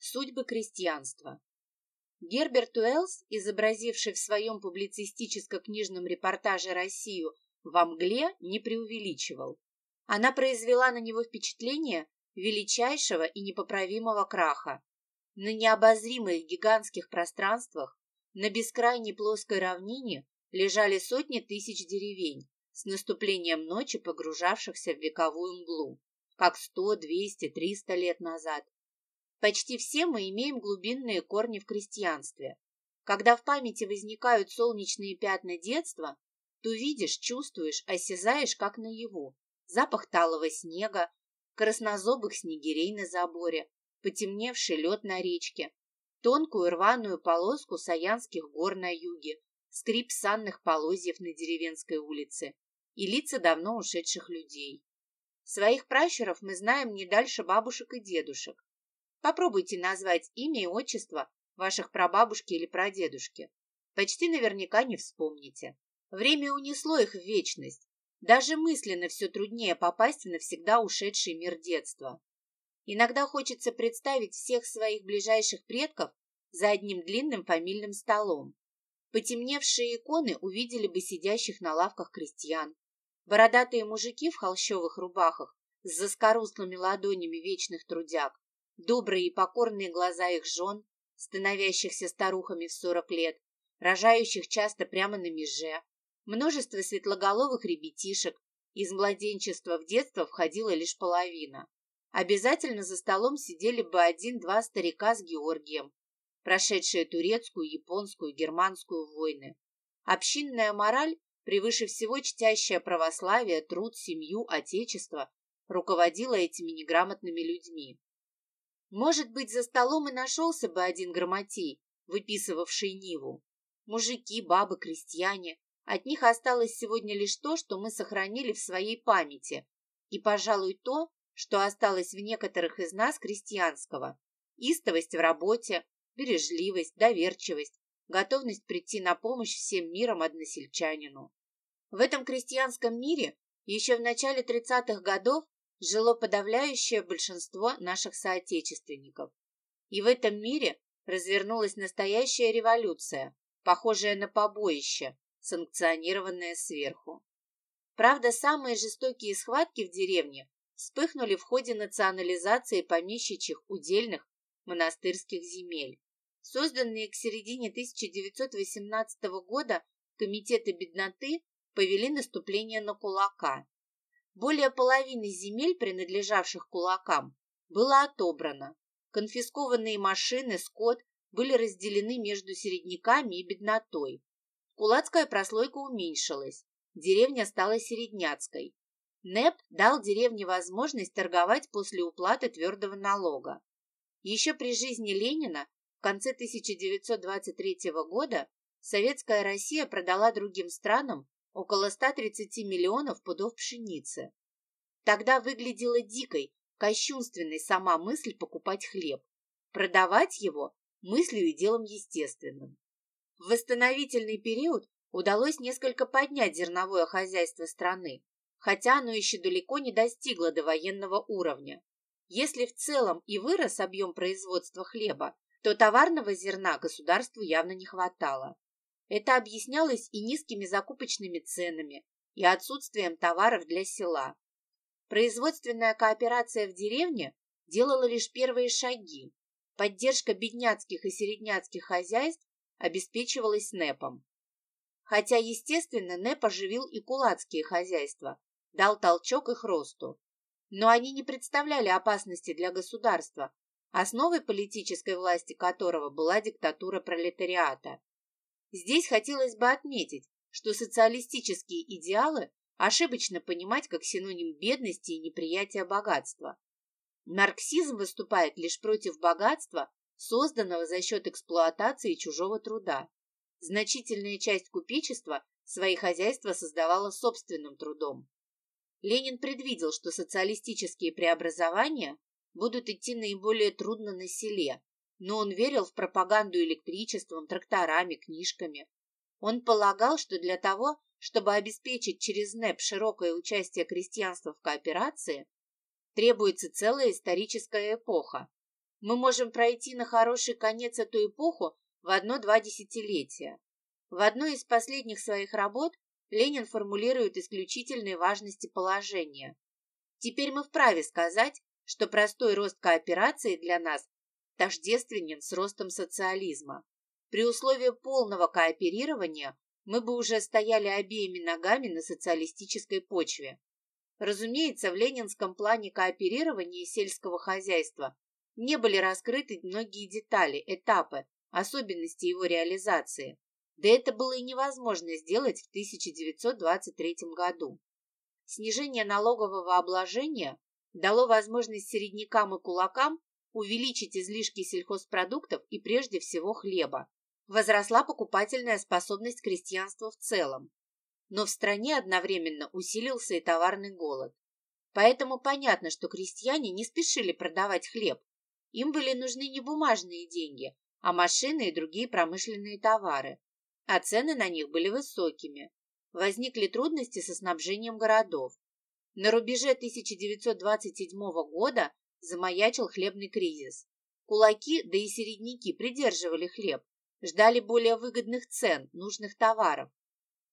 Судьбы крестьянства. Герберт Уэллс, изобразивший в своем публицистическо-книжном репортаже Россию во мгле, не преувеличивал. Она произвела на него впечатление величайшего и непоправимого краха. На необозримых гигантских пространствах, на бескрайней плоской равнине лежали сотни тысяч деревень, с наступлением ночи погружавшихся в вековую мглу, как сто, двести, триста лет назад. Почти все мы имеем глубинные корни в крестьянстве. Когда в памяти возникают солнечные пятна детства, то видишь, чувствуешь, осязаешь, как наяву. Запах талого снега, краснозобых снегирей на заборе, потемневший лед на речке, тонкую рваную полоску Саянских гор на юге, скрип санных полозьев на деревенской улице и лица давно ушедших людей. Своих пращуров мы знаем не дальше бабушек и дедушек. Попробуйте назвать имя и отчество ваших прабабушки или прадедушки. Почти наверняка не вспомните. Время унесло их в вечность. Даже мысленно все труднее попасть в навсегда ушедший мир детства. Иногда хочется представить всех своих ближайших предков за одним длинным фамильным столом. Потемневшие иконы увидели бы сидящих на лавках крестьян, Бородатые мужики в холщовых рубахах с заскоруслыми ладонями вечных трудяг, добрые и покорные глаза их жен, становящихся старухами в сорок лет, рожающих часто прямо на меже, множество светлоголовых ребятишек, из младенчества в детство входила лишь половина. Обязательно за столом сидели бы один-два старика с Георгием, прошедшие турецкую, японскую, германскую войны. Общинная мораль превыше всего чтящая православие, труд, семью, отечество, руководила этими неграмотными людьми. Может быть, за столом и нашелся бы один грамотей, выписывавший Ниву. Мужики, бабы, крестьяне. От них осталось сегодня лишь то, что мы сохранили в своей памяти, и, пожалуй, то, что осталось в некоторых из нас крестьянского. Истовость в работе, бережливость, доверчивость, готовность прийти на помощь всем миром односельчанину. В этом крестьянском мире еще в начале 30-х годов жило подавляющее большинство наших соотечественников. И в этом мире развернулась настоящая революция, похожая на побоище, санкционированное сверху. Правда, самые жестокие схватки в деревне вспыхнули в ходе национализации помещичьих удельных монастырских земель. Созданные к середине 1918 года комитеты бедноты повели наступление на кулака. Более половины земель, принадлежавших кулакам, было отобрано. Конфискованные машины, скот были разделены между середняками и беднотой. Кулацкая прослойка уменьшилась, деревня стала середняцкой. НЭП дал деревне возможность торговать после уплаты твердого налога. Еще при жизни Ленина в конце 1923 года Советская Россия продала другим странам около 130 миллионов пудов пшеницы. Тогда выглядела дикой, кощунственной сама мысль покупать хлеб. Продавать его мыслью и делом естественным. В восстановительный период удалось несколько поднять зерновое хозяйство страны, хотя оно еще далеко не достигло до военного уровня. Если в целом и вырос объем производства хлеба, то товарного зерна государству явно не хватало. Это объяснялось и низкими закупочными ценами, и отсутствием товаров для села. Производственная кооперация в деревне делала лишь первые шаги. Поддержка бедняцких и середняцких хозяйств обеспечивалась НЭПом. Хотя, естественно, НЭП оживил и кулацкие хозяйства, дал толчок их росту. Но они не представляли опасности для государства, основой политической власти которого была диктатура пролетариата. Здесь хотелось бы отметить, что социалистические идеалы ошибочно понимать как синоним бедности и неприятия богатства. Марксизм выступает лишь против богатства, созданного за счет эксплуатации чужого труда. Значительная часть купечества свои хозяйства создавала собственным трудом. Ленин предвидел, что социалистические преобразования будут идти наиболее трудно на селе, но он верил в пропаганду электричеством, тракторами, книжками. Он полагал, что для того, чтобы обеспечить через НЭП широкое участие крестьянства в кооперации, требуется целая историческая эпоха. мы можем пройти на хороший конец эту эпоху в одно-два десятилетия. В одной из последних своих работ Ленин формулирует исключительной важности положения. Теперь мы вправе сказать, что простой рост кооперации для нас тождественен с ростом социализма. При условии полного кооперирования мы бы уже стояли обеими ногами на социалистической почве. Разумеется, в ленинском плане кооперирования сельского хозяйства не были раскрыты многие детали, этапы, особенности его реализации. Да это было и невозможно сделать в 1923 году. Снижение налогового обложения дало возможность середнякам и кулакам увеличить излишки сельхозпродуктов и прежде всего хлеба. Возросла покупательная способность крестьянства в целом. Но в стране одновременно усилился и товарный голод. Поэтому понятно, что крестьяне не спешили продавать хлеб. Им были нужны не бумажные деньги, а машины и другие промышленные товары. А цены на них были высокими. Возникли трудности со снабжением городов. На рубеже 1927 года замаячил хлебный кризис. Кулаки, да и середняки придерживали хлеб, ждали более выгодных цен, нужных товаров.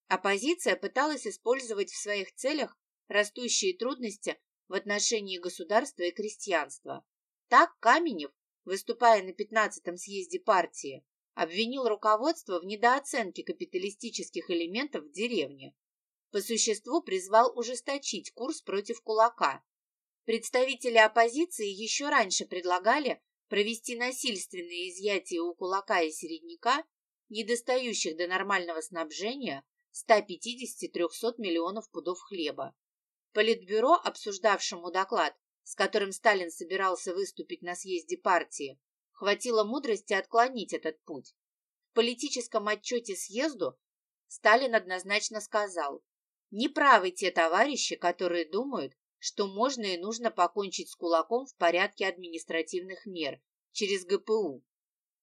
Оппозиция пыталась использовать в своих целях растущие трудности в отношении государства и крестьянства. Так Каменев, выступая на 15-м съезде партии, обвинил руководство в недооценке капиталистических элементов в деревне. По существу призвал ужесточить курс против кулака. Представители оппозиции еще раньше предлагали провести насильственное изъятие у кулака и середняка, недостающих до нормального снабжения, 150-300 миллионов пудов хлеба. Политбюро, обсуждавшему доклад, с которым Сталин собирался выступить на съезде партии, хватило мудрости отклонить этот путь. В политическом отчете съезду Сталин однозначно сказал, неправы те товарищи, которые думают, что можно и нужно покончить с кулаком в порядке административных мер через ГПУ.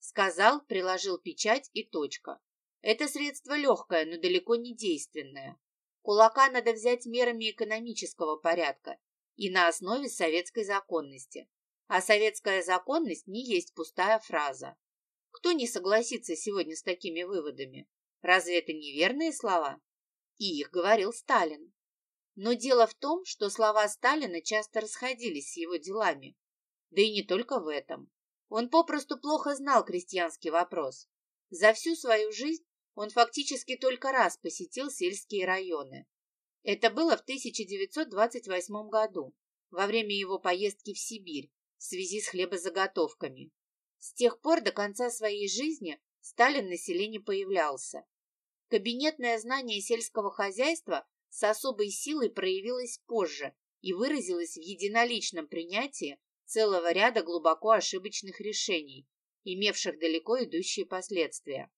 Сказал, приложил печать и точка. Это средство легкое, но далеко не действенное. Кулака надо взять мерами экономического порядка и на основе советской законности. А советская законность не есть пустая фраза. Кто не согласится сегодня с такими выводами? Разве это неверные слова? И их говорил Сталин. Но дело в том, что слова Сталина часто расходились с его делами. Да и не только в этом. Он попросту плохо знал крестьянский вопрос. За всю свою жизнь он фактически только раз посетил сельские районы. Это было в 1928 году, во время его поездки в Сибирь в связи с хлебозаготовками. С тех пор до конца своей жизни Сталин на селе не появлялся. Кабинетное знание сельского хозяйства с особой силой проявилось позже и выразилось в единоличном принятии целого ряда глубоко ошибочных решений, имевших далеко идущие последствия.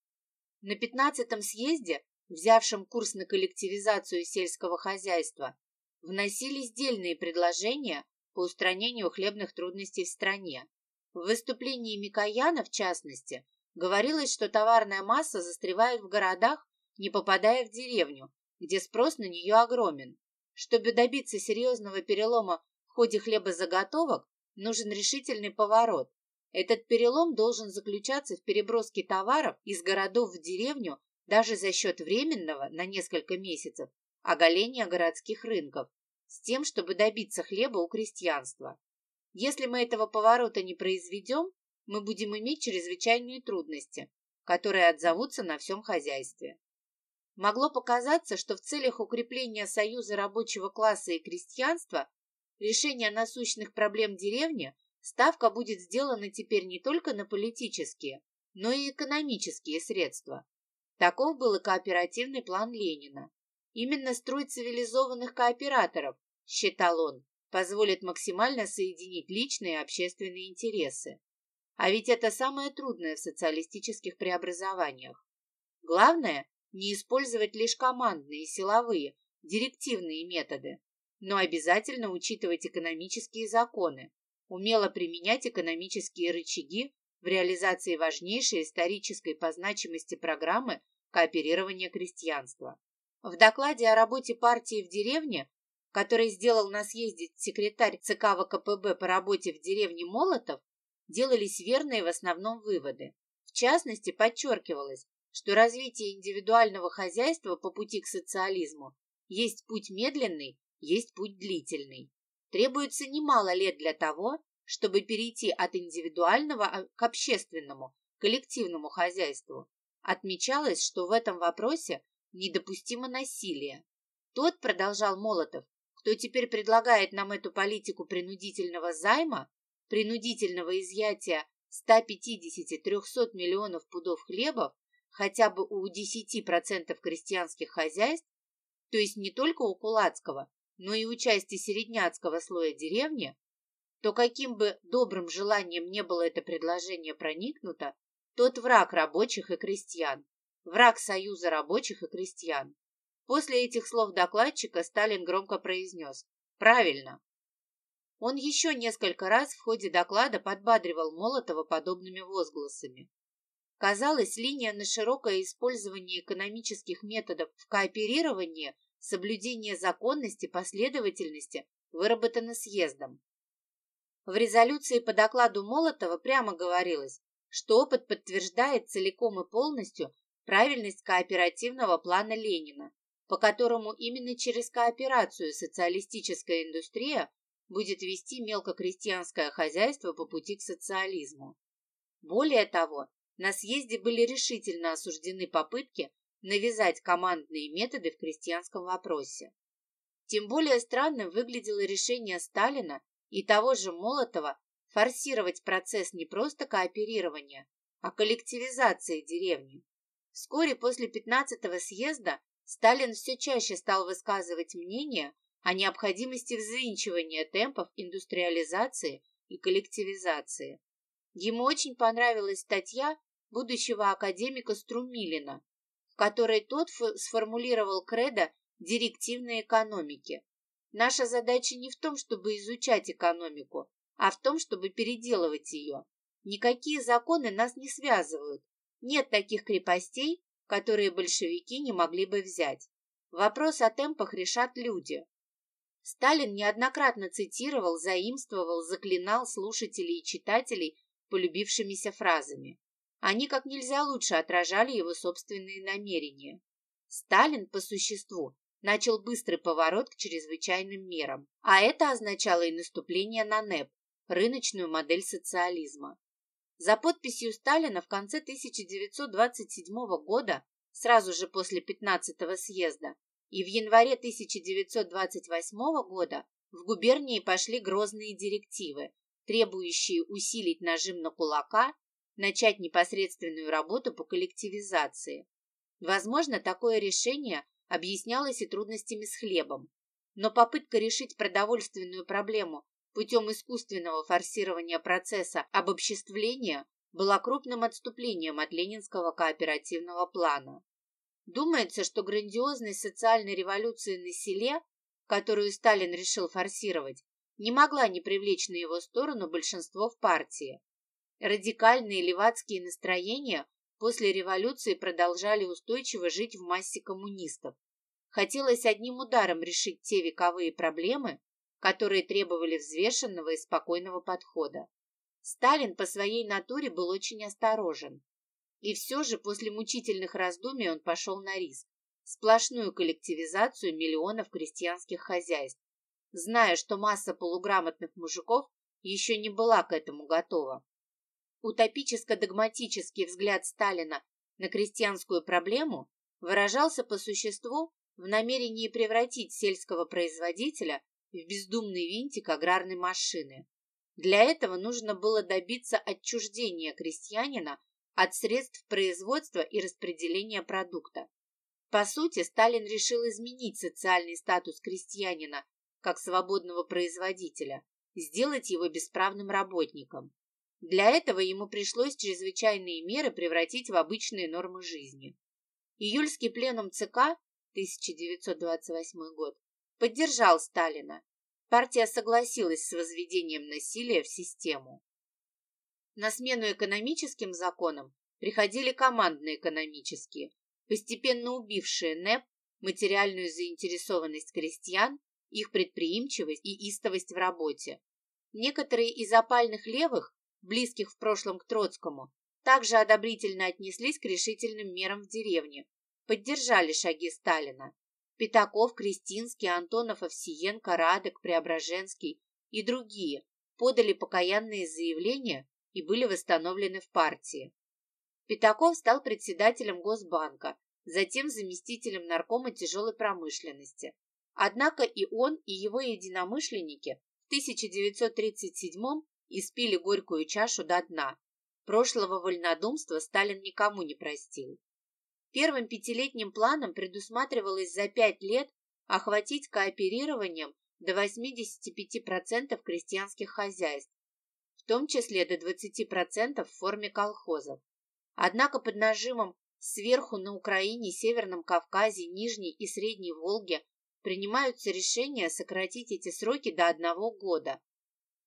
На 15-м съезде, взявшем курс на коллективизацию сельского хозяйства, вносились дельные предложения по устранению хлебных трудностей в стране. В выступлении Микояна, в частности, говорилось, что товарная масса застревает в городах, не попадая в деревню, где спрос на нее огромен. Чтобы добиться серьезного перелома в ходе хлебозаготовок, нужен решительный поворот, этот перелом должен заключаться в переброске товаров из городов в деревню даже за счет временного, на несколько месяцев, оголения городских рынков, с тем, чтобы добиться хлеба у крестьянства. Если мы этого поворота не произведем, мы будем иметь чрезвычайные трудности, которые отзовутся на всем хозяйстве. Могло показаться, что в целях укрепления союза рабочего класса и крестьянства решение насущных проблем деревни ставка будет сделана теперь не только на политические, но и экономические средства. Таков был и кооперативный план Ленина. Именно строй цивилизованных кооператоров, считал он, позволит максимально соединить личные и общественные интересы. А ведь это самое трудное в социалистических преобразованиях. Главное – не использовать лишь командные, силовые, директивные методы, но обязательно учитывать экономические законы, умело применять экономические рычаги в реализации важнейшей исторической по значимости программы кооперирования крестьянства. В докладе о работе партии в деревне, который сделал на съезде секретарь ЦК ВКПБ по работе в деревне Молотов, делались верные в основном выводы. В частности, подчеркивалось, что развитие индивидуального хозяйства по пути к социализму есть путь медленный, есть путь длительный. Требуется немало лет для того, чтобы перейти от индивидуального а, к общественному, коллективному хозяйству. Отмечалось, что в этом вопросе недопустимо насилие. Тот, продолжал Молотов, кто теперь предлагает нам эту политику принудительного займа, принудительного изъятия 150-300 миллионов пудов хлебов хотя бы у 10% крестьянских хозяйств, то есть не только у кулацкого, но и у части середняцкого слоя деревни, то каким бы добрым желанием не было это предложение проникнуто, тот враг рабочих и крестьян, враг союза рабочих и крестьян. После этих слов докладчика Сталин громко произнес «Правильно». Он еще несколько раз в ходе доклада подбадривал Молотова подобными возгласами. Казалось, линия на широкое использование экономических методов в кооперировании, соблюдение законности, последовательности выработана съездом. В резолюции по докладу Молотова прямо говорилось, что опыт подтверждает целиком и полностью правильность кооперативного плана Ленина, по которому именно через кооперацию социалистическая индустрия будет вести мелкокрестьянское хозяйство по пути к социализму. Более того, на съезде были решительно осуждены попытки навязать командные методы в крестьянском вопросе. Тем более странным выглядело решение Сталина и того же Молотова форсировать процесс не просто кооперирования, а коллективизации деревни. Вскоре после 15-го съезда Сталин все чаще стал высказывать мнение о необходимости взвинчивания темпов индустриализации и коллективизации. Ему очень понравилась статья будущего академика Струмилина, в которой тот сформулировал кредо директивной экономики. Наша задача не в том, чтобы изучать экономику, а в том, чтобы переделывать ее. Никакие законы нас не связывают. Нет таких крепостей, которые большевики не могли бы взять. Вопрос о темпах решат люди. Сталин неоднократно цитировал, заимствовал, заклинал слушателей и читателей полюбившимися фразами. Они как нельзя лучше отражали его собственные намерения. Сталин, по существу, начал быстрый поворот к чрезвычайным мерам, а это означало и наступление на НЭП, рыночную модель социализма. За подписью Сталина в конце 1927 года, сразу же после 15-го съезда, и в январе 1928 года в губернии пошли грозные директивы, требующие усилить нажим на кулака, начать непосредственную работу по коллективизации. Возможно, такое решение объяснялось и трудностями с хлебом, но попытка решить продовольственную проблему путем искусственного форсирования процесса обобществления была крупным отступлением от ленинского кооперативного плана. Думается, что грандиозность социальной революции на селе, которую Сталин решил форсировать, не могла не привлечь на его сторону большинство в партии. Радикальные левацкие настроения после революции продолжали устойчиво жить в массе коммунистов. Хотелось одним ударом решить те вековые проблемы, которые требовали взвешенного и спокойного подхода. Сталин по своей натуре был очень осторожен. И все же после мучительных раздумий он пошел на риск. Сплошную коллективизацию миллионов крестьянских хозяйств, зная, что масса полуграмотных мужиков еще не была к этому готова. Утопическо-догматический взгляд Сталина на крестьянскую проблему выражался по существу в намерении превратить сельского производителя в бездумный винтик аграрной машины. Для этого нужно было добиться отчуждения крестьянина от средств производства и распределения продукта. По сути, Сталин решил изменить социальный статус крестьянина как свободного производителя, сделать его бесправным работником. Для этого ему пришлось чрезвычайные меры превратить в обычные нормы жизни. Июльский пленум ЦК 1928 год поддержал Сталина. Партия согласилась с возведением насилия в систему. На смену экономическим законам приходили командно-экономические, постепенно убившие НЭП, материальную заинтересованность крестьян, их предприимчивость и истовость в работе. Некоторые из опальных левых близких в прошлом к Троцкому, также одобрительно отнеслись к решительным мерам в деревне, поддержали шаги Сталина. Пятаков, Кристинский, Антонов, Овсиенко, Радек, Преображенский и другие подали покаянные заявления и были восстановлены в партии. Пятаков стал председателем Госбанка, затем заместителем наркома тяжелой промышленности. Однако и он, и его единомышленники в 1937 испили горькую чашу до дна. Прошлого вольнодумства Сталин никому не простил. Первым пятилетним планом предусматривалось за пять лет охватить кооперированием до 85% крестьянских хозяйств, в том числе до 20% в форме колхозов. Однако под нажимом сверху на Украине, Северном Кавказе, Нижней и Средней Волге принимаются решения сократить эти сроки до одного года.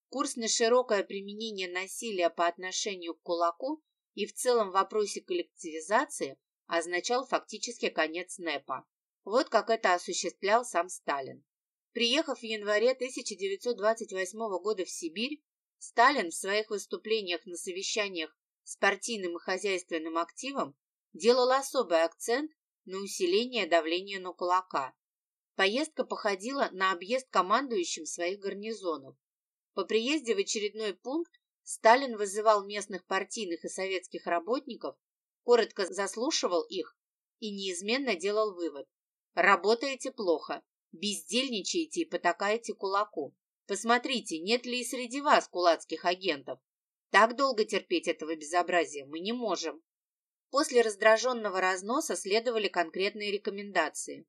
Курс на широкое применение насилия по отношению к кулаку и в целом в вопросе коллективизации означал фактически конец НЭПа. Вот как это осуществлял сам Сталин. Приехав в январе 1928 года в Сибирь, Сталин в своих выступлениях на совещаниях с партийным и хозяйственным активом делал особый акцент на усиление давления на кулака. Поездка походила на объезд командующим своих гарнизонов. По приезде в очередной пункт Сталин вызывал местных партийных и советских работников коротко заслушивал их и неизменно делал вывод. Работаете плохо, бездельничаете и потакаете кулаку. Посмотрите, нет ли и среди вас кулацких агентов. Так долго терпеть этого безобразия мы не можем. После раздраженного разноса следовали конкретные рекомендации.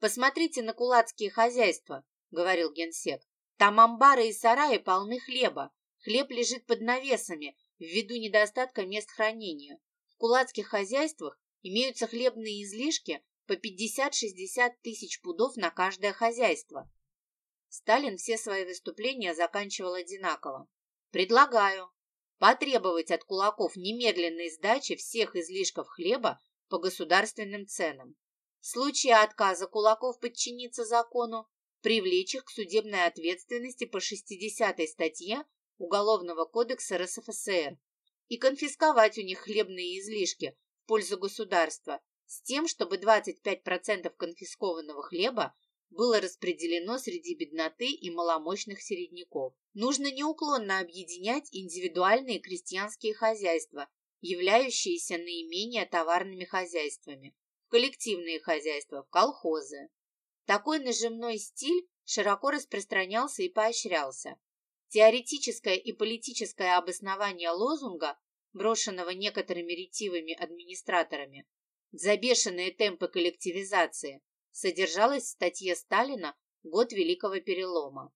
«Посмотрите на кулацкие хозяйства», — говорил генсек. «Там амбары и сараи полны хлеба. Хлеб лежит под навесами ввиду недостатка мест хранения кулацких хозяйствах имеются хлебные излишки по 50-60 тысяч пудов на каждое хозяйство. Сталин все свои выступления заканчивал одинаково. Предлагаю потребовать от кулаков немедленной сдачи всех излишков хлеба по государственным ценам. В случае отказа кулаков подчиниться закону, привлечь их к судебной ответственности по 60 статье Уголовного кодекса РСФСР и конфисковать у них хлебные излишки в пользу государства с тем, чтобы 25% конфискованного хлеба было распределено среди бедноты и маломощных середняков. Нужно неуклонно объединять индивидуальные крестьянские хозяйства, являющиеся наименее товарными хозяйствами, в коллективные хозяйства, в колхозы. Такой нажимной стиль широко распространялся и поощрялся. Теоретическое и политическое обоснование лозунга, брошенного некоторыми ретивыми администраторами, за бешеные темпы коллективизации, содержалось в статье Сталина «Год Великого Перелома».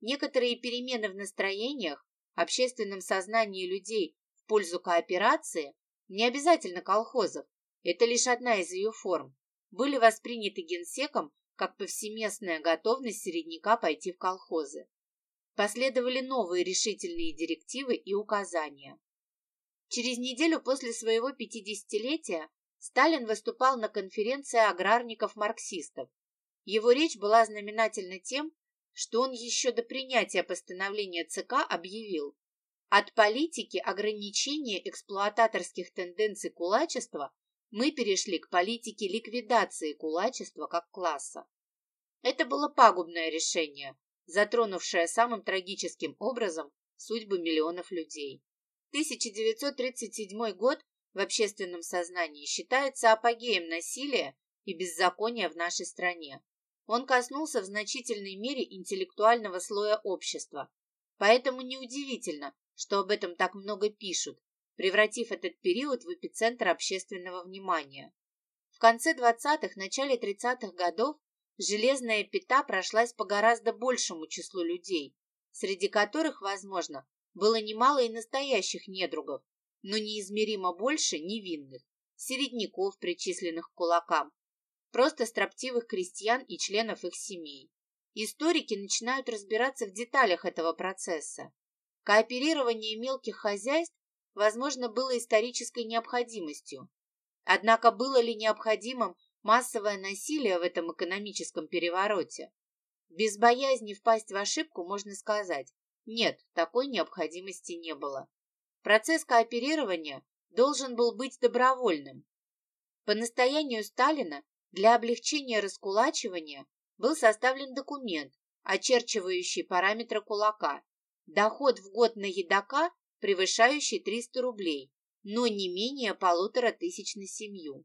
Некоторые перемены в настроениях, общественном сознании людей в пользу кооперации, не обязательно колхозов, это лишь одна из ее форм, были восприняты генсеком как повсеместная готовность середняка пойти в колхозы. Последовали новые решительные директивы и указания. Через неделю после своего 50-летия Сталин выступал на конференции аграрников-марксистов. Его речь была знаменательна тем, что он еще до принятия постановления ЦК объявил «От политики ограничения эксплуататорских тенденций кулачества мы перешли к политике ликвидации кулачества как класса». Это было пагубное решение, затронувшая самым трагическим образом судьбы миллионов людей. 1937 год в общественном сознании считается апогеем насилия и беззакония в нашей стране. Он коснулся в значительной мере интеллектуального слоя общества, поэтому неудивительно, что об этом так много пишут, превратив этот период в эпицентр общественного внимания. В конце 20-х, начале 30-х годов Железная пята прошлась по гораздо большему числу людей, среди которых, возможно, было немало и настоящих недругов, но неизмеримо больше невинных, середняков, причисленных к кулакам, просто строптивых крестьян и членов их семей. Историки начинают разбираться в деталях этого процесса. Кооперирование мелких хозяйств, возможно, было исторической необходимостью. Однако было ли необходимым массовое насилие в этом экономическом перевороте. Без боязни впасть в ошибку можно сказать, нет, такой необходимости не было. Процесс кооперирования должен был быть добровольным. По настоянию Сталина для облегчения раскулачивания был составлен документ, очерчивающий параметры кулака. Доход в год на едока, превышающий 300 рублей, но не менее полутора тысяч на семью.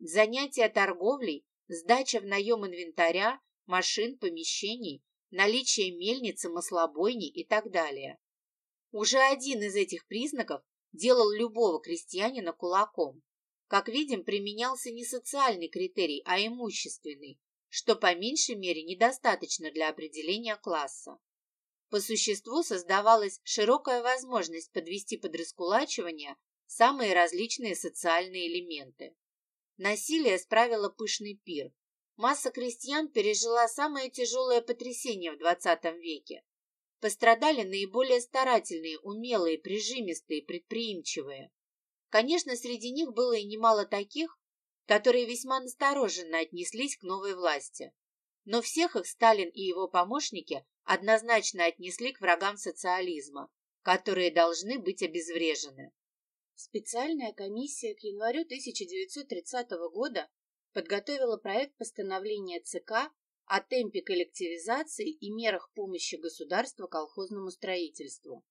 Занятия торговлей, сдача в наем инвентаря, машин, помещений, наличие мельницы, маслобойни и так далее. Уже один из этих признаков делал любого крестьянина кулаком. Как видим, применялся не социальный критерий, а имущественный, что по меньшей мере недостаточно для определения класса. По существу создавалась широкая возможность подвести под раскулачивание самые различные социальные элементы. Насилие справило пышный пир. Масса крестьян пережила самое тяжелое потрясение в XX веке Пострадали наиболее старательные, умелые, прижимистые, предприимчивые. Конечно, среди них было и немало таких, которые весьма настороженно отнеслись к новой власти. Но всех их Сталин и его помощники однозначно отнесли к врагам социализма, которые должны быть обезврежены. Специальная комиссия к январю 1930 года подготовила проект постановления ЦК о темпе коллективизации и мерах помощи государства колхозному строительству.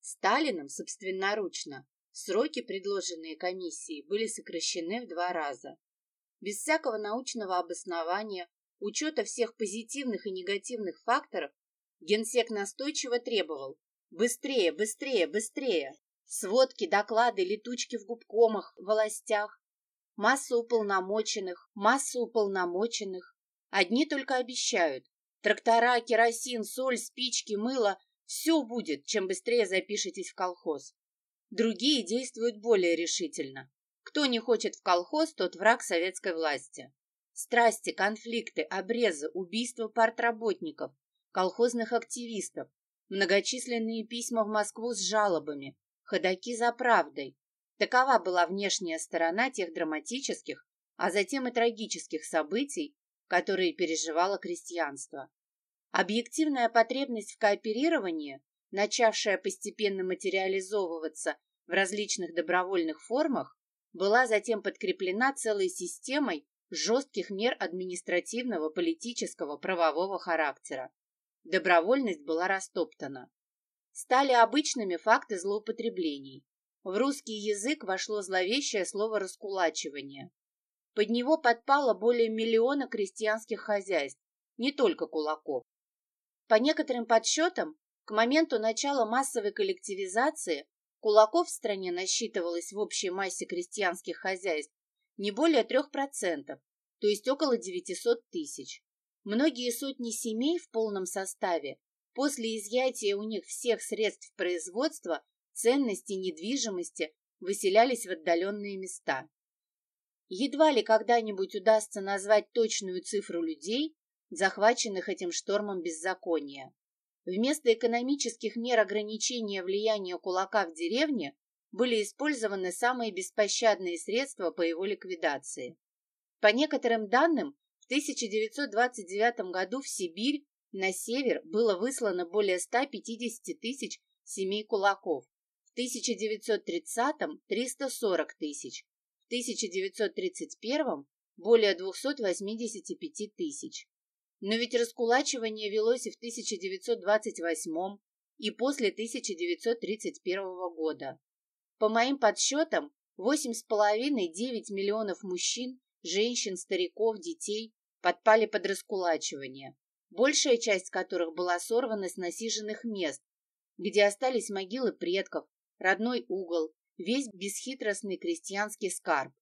Сталином собственноручно сроки, предложенные комиссией, были сокращены в два раза. Без всякого научного обоснования, учета всех позитивных и негативных факторов, генсек настойчиво требовал «быстрее, быстрее, быстрее!» Сводки, доклады, летучки в губкомах, властях, масса уполномоченных, масса уполномоченных, Одни только обещают. Трактора, керосин, соль, спички, мыло – все будет, чем быстрее запишетесь в колхоз. Другие действуют более решительно. Кто не хочет в колхоз, тот враг советской власти. Страсти, конфликты, обрезы, убийства партработников, колхозных активистов, многочисленные письма в Москву с жалобами, ходаки за правдой. Такова была внешняя сторона тех драматических, а затем и трагических событий, которые переживало крестьянство. Объективная потребность в кооперировании, начавшая постепенно материализовываться в различных добровольных формах, была затем подкреплена целой системой жестких мер административного, политического, правового характера. Добровольность была растоптана. Стали обычными факты злоупотреблений. В русский язык вошло зловещее слово «раскулачивание». Под него подпало более миллиона крестьянских хозяйств, не только кулаков. По некоторым подсчетам, к моменту начала массовой коллективизации кулаков в стране насчитывалось в общей массе крестьянских хозяйств не более 3%, то есть около 900 тысяч. Многие сотни семей в полном составе после изъятия у них всех средств производства, ценностей, недвижимости выселялись в отдаленные места. Едва ли когда-нибудь удастся назвать точную цифру людей, захваченных этим штормом беззакония. Вместо экономических мер ограничения влияния кулака в деревне были использованы самые беспощадные средства по его ликвидации. По некоторым данным, 1929 году в Сибирь на север было выслано более 150 тысяч семей кулаков, в 1930 – 340 тысяч, 1931 более 285 тысяч. Но ведь раскулачивание велось и в 1928 и после 1931 года. По моим подсчетам, 8,5-9 миллионов мужчин, женщин, стариков, детей подпали под раскулачивание, большая часть которых была сорвана с насиженных мест, где остались могилы предков, родной угол, весь бесхитростный крестьянский скарб.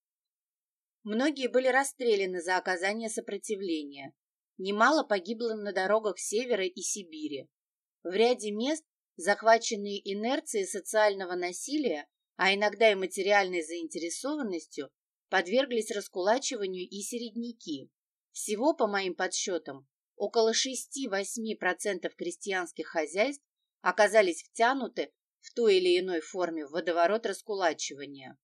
Многие были расстреляны за оказание сопротивления. Немало погибло на дорогах Севера и Сибири. В ряде мест, захваченные инерцией социального насилия, а иногда и материальной заинтересованностью, подверглись раскулачиванию и середняки. Всего, по моим подсчетам, около 6-8% крестьянских хозяйств оказались втянуты в той или иной форме в водоворот раскулачивания.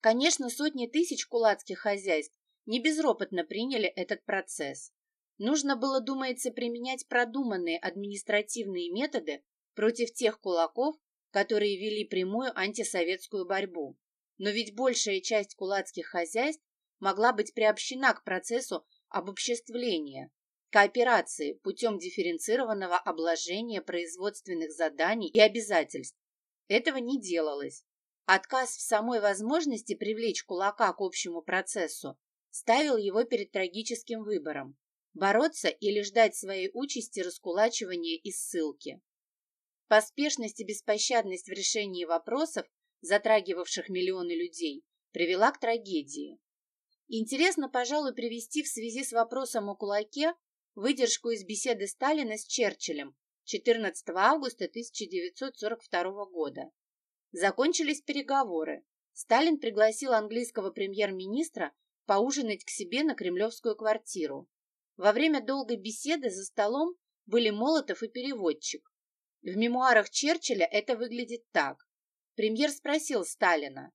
Конечно, сотни тысяч кулацких хозяйств не безропотно приняли этот процесс. Нужно было, думается, применять продуманные административные методы против тех кулаков, которые вели прямую антисоветскую борьбу. Но ведь большая часть кулацких хозяйств могла быть приобщена к процессу обобществления, кооперации путем дифференцированного обложения производственных заданий и обязательств. Этого не делалось. Отказ в самой возможности привлечь кулака к общему процессу ставил его перед трагическим выбором – бороться или ждать своей участи раскулачивания и ссылки. Поспешность и беспощадность в решении вопросов, затрагивавших миллионы людей, привела к трагедии. Интересно, пожалуй, привести в связи с вопросом о кулаке выдержку из беседы Сталина с Черчиллем 14 августа 1942 года. Закончились переговоры. Сталин пригласил английского премьер-министра поужинать к себе на кремлевскую квартиру. Во время долгой беседы за столом были Молотов и переводчик. В мемуарах Черчилля это выглядит так. Премьер спросил Сталина,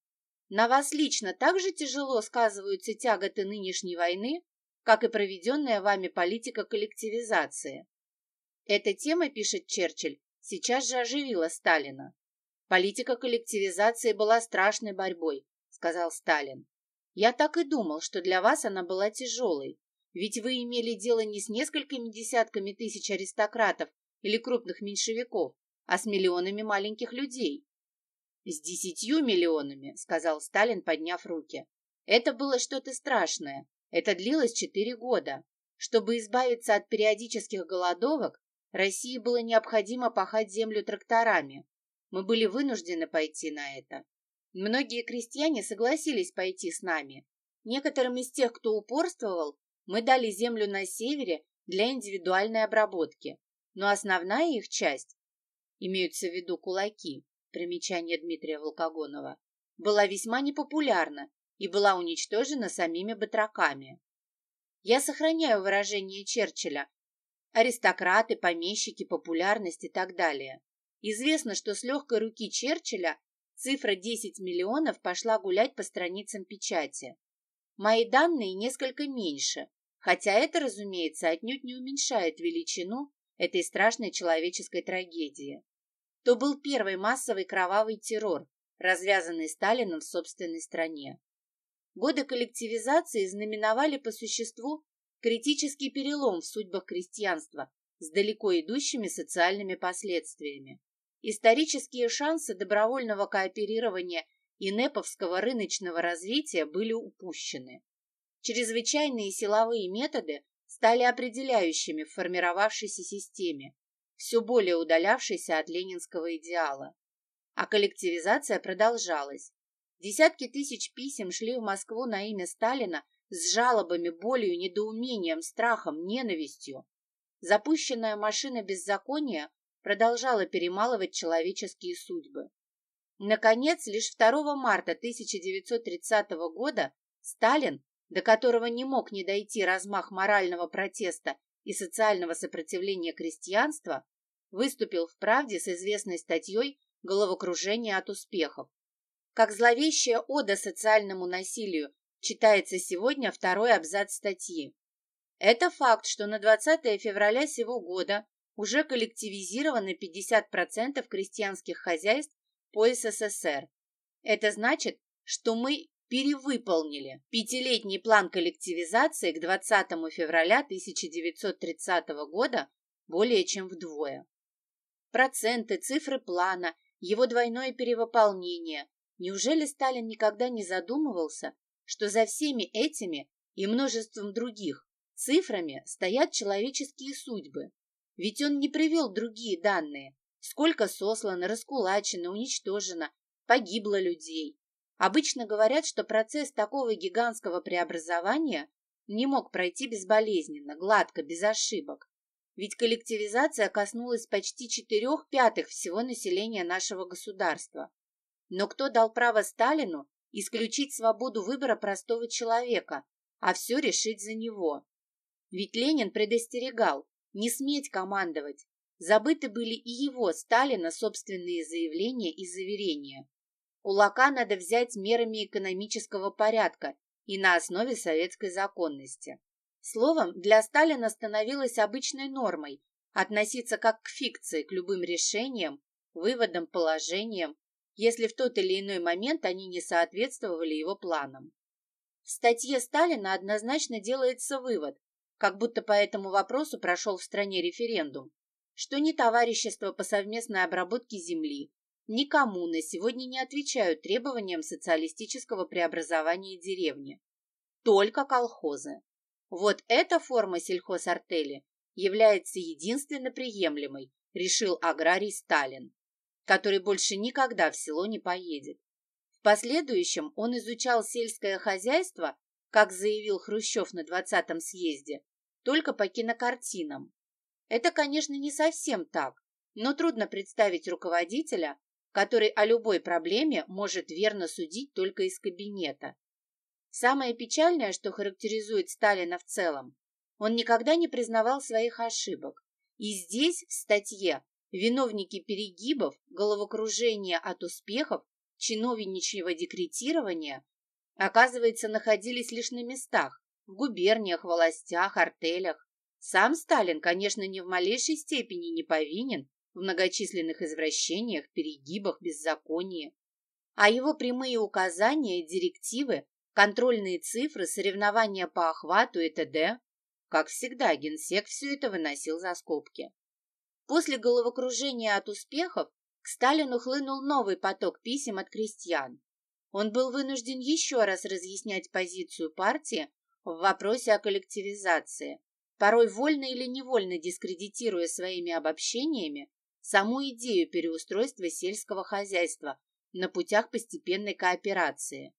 «На вас лично так же тяжело сказываются тяготы нынешней войны, как и проведенная вами политика коллективизации?» Эта тема, пишет Черчилль, сейчас же оживила Сталина. Политика коллективизации была страшной борьбой, сказал Сталин. Я так и думал, что для вас она была тяжелой, ведь вы имели дело не с несколькими десятками тысяч аристократов или крупных меньшевиков, а с миллионами маленьких людей. С десятью миллионами, сказал Сталин, подняв руки. Это было что-то страшное. Это длилось четыре года. Чтобы избавиться от периодических голодовок, России было необходимо пахать землю тракторами, мы были вынуждены пойти на это. Многие крестьяне согласились пойти с нами. Некоторым из тех, кто упорствовал, мы дали землю на севере для индивидуальной обработки. Но основная их часть, имеются в виду кулаки, примечание Дмитрия Волкогонова, была весьма непопулярна и была уничтожена самими батраками. Я сохраняю выражение Черчилля аристократы, помещики, популярность и так далее. Известно, что с легкой руки Черчилля цифра 10 миллионов пошла гулять по страницам печати. Мои данные несколько меньше, хотя это, разумеется, отнюдь не уменьшает величину этой страшной человеческой трагедии. То был первый массовый кровавый террор, развязанный Сталином в собственной стране. Годы коллективизации знаменовали по существу критический перелом в судьбах крестьянства с далеко идущими социальными последствиями. Исторические шансы добровольного кооперирования и неповского рыночного развития были упущены. Чрезвычайные силовые методы стали определяющими в формировавшейся системе, все более удалявшейся от ленинского идеала. А коллективизация продолжалась. Десятки тысяч писем шли в Москву на имя Сталина с жалобами, болью, недоумением, страхом, ненавистью. Запущенная машина беззакония продолжала перемалывать человеческие судьбы. Наконец, лишь 2 марта 1930 года Сталин, до которого не мог не дойти размах морального протеста и социального сопротивления крестьянства, выступил в «Правде» с известной статьей «Головокружение от успехов». Как зловещая ода социальному насилию читается сегодня второй абзац статьи. Это факт, что на 20 февраля сего года уже коллективизированы 50% крестьянских хозяйств по СССР. Это значит, что мы перевыполнили пятилетний план коллективизации к 20 февраля 1930 года более чем вдвое. Проценты, цифры плана, его двойное перевыполнение. Неужели Сталин никогда не задумывался, что за всеми этими и множеством других цифрами стоят человеческие судьбы? Ведь он не привел другие данные. Сколько сослано, раскулачено, уничтожено, погибло людей. Обычно говорят, что процесс такого гигантского преобразования не мог пройти безболезненно, гладко, без ошибок. Ведь коллективизация коснулась почти четырех пятых всего населения нашего государства. Но кто дал право Сталину исключить свободу выбора простого человека, а все решить за него? Ведь Ленин предостерегал, не сметь командовать. Забыты были и его, Сталина, собственные заявления и заверения. Улака надо взять мерами экономического порядка и на основе советской законности. Словом, для Сталина становилось обычной нормой относиться как к фикции, к любым решениям, выводам, положениям, если в тот или иной момент они не соответствовали его планам. В статье Сталина однозначно делается вывод, как будто по этому вопросу прошел в стране референдум, что ни товарищество по совместной обработке земли, ни коммуны сегодня не отвечают требованиям социалистического преобразования деревни. Только колхозы. Вот эта форма сельхозартели является единственно приемлемой, решил аграрий Сталин, который больше никогда в село не поедет. В последующем он изучал сельское хозяйство, как заявил Хрущев на 20-м съезде, только по кинокартинам. Это, конечно, не совсем так, но трудно представить руководителя, который о любой проблеме может верно судить только из кабинета. Самое печальное, что характеризует Сталина в целом, он никогда не признавал своих ошибок. И здесь, в статье, виновники перегибов, головокружения от успехов, чиновничьего декретирования, оказывается, находились лишь на местах, в губерниях, властях, артелях. Сам Сталин, конечно, ни в малейшей степени не повинен в многочисленных извращениях, перегибах, беззаконии. А его прямые указания, директивы, контрольные цифры, соревнования по охвату и т.д. Как всегда, генсек все это выносил за скобки. После головокружения от успехов к Сталину хлынул новый поток писем от крестьян. Он был вынужден еще раз разъяснять позицию партии в вопросе о коллективизации, порой вольно или невольно дискредитируя своими обобщениями саму идею переустройства сельского хозяйства на путях постепенной кооперации.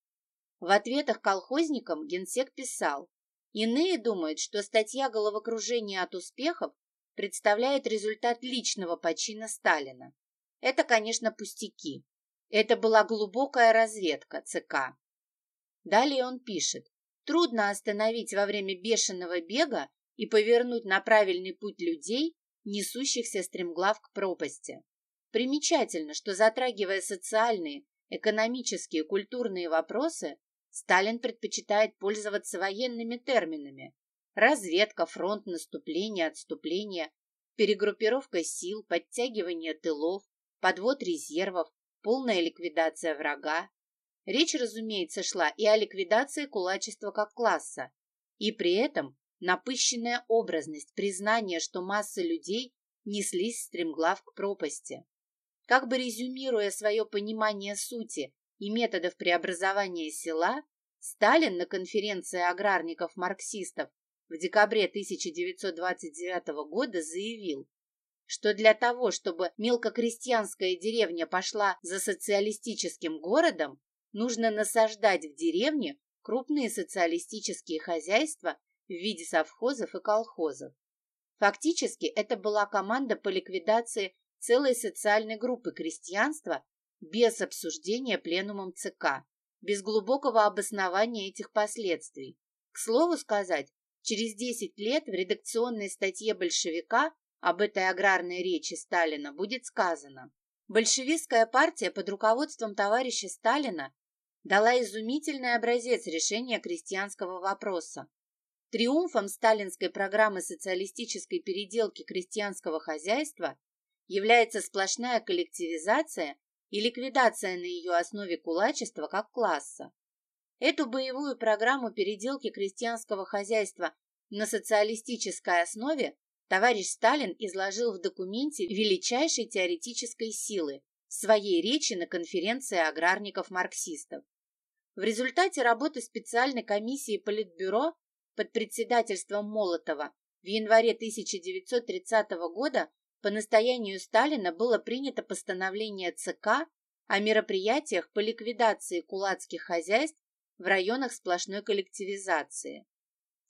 В ответах колхозникам генсек писал, иные думают, что статья головокружения от успехов представляет результат личного почина Сталина. Это, конечно, пустяки. Это была глубокая разведка ЦК. Далее он пишет, трудно остановить во время бешеного бега и повернуть на правильный путь людей, несущихся стремглав к пропасти. Примечательно, что затрагивая социальные, экономические, культурные вопросы, Сталин предпочитает пользоваться военными терминами. Разведка, фронт, наступление, отступление, перегруппировка сил, подтягивание тылов, подвод резервов, полная ликвидация врага. Речь, разумеется, шла и о ликвидации кулачества как класса, и при этом напыщенная образность, признание, что масса людей неслись стремглав к пропасти. Как бы резюмируя свое понимание сути и методов преобразования села, Сталин на конференции аграрников-марксистов в декабре 1929 года заявил, что для того, чтобы мелкокрестьянская деревня пошла за социалистическим городом, нужно насаждать в деревне крупные социалистические хозяйства в виде совхозов и колхозов. Фактически это была команда по ликвидации целой социальной группы крестьянства без обсуждения пленумом ЦК, без глубокого обоснования этих последствий. К слову сказать, через 10 лет в редакционной статье большевика об этой аграрной речи Сталина будет сказано. Большевистская партия под руководством товарища Сталина дала изумительный образец решения крестьянского вопроса, Триумфом сталинской программы социалистической переделки крестьянского хозяйства является сплошная коллективизация и ликвидация на ее основе кулачества как класса. Эту боевую программу переделки крестьянского хозяйства на социалистической основе товарищ Сталин изложил в документе величайшей теоретической силы в своей речи на конференции аграрников-марксистов. В результате работы специальной комиссии Политбюро под председательством Молотова в январе 1930 года по настоянию Сталина было принято постановление ЦК о мероприятиях по ликвидации кулацких хозяйств в районах сплошной коллективизации.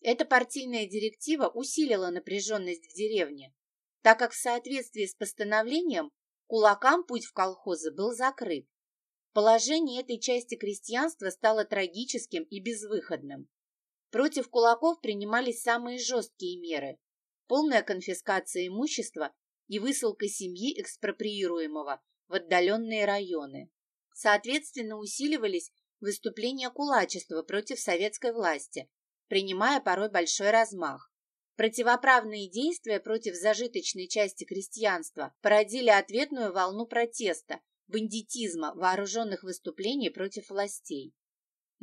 Эта партийная директива усилила напряженность в деревне, так как в соответствии с постановлением кулакам путь в колхозы был закрыт. Положение этой части крестьянства стало трагическим и безвыходным. Против кулаков принимались самые жесткие меры. Полная конфискация имущества и высылка семьи экспроприируемого в отдаленные районы. Соответственно, усиливались выступления кулачества против советской власти, принимая порой большой размах. Противоправные действия против зажиточной части крестьянства породили ответную волну протеста, бандитизма, вооруженных выступлений против властей.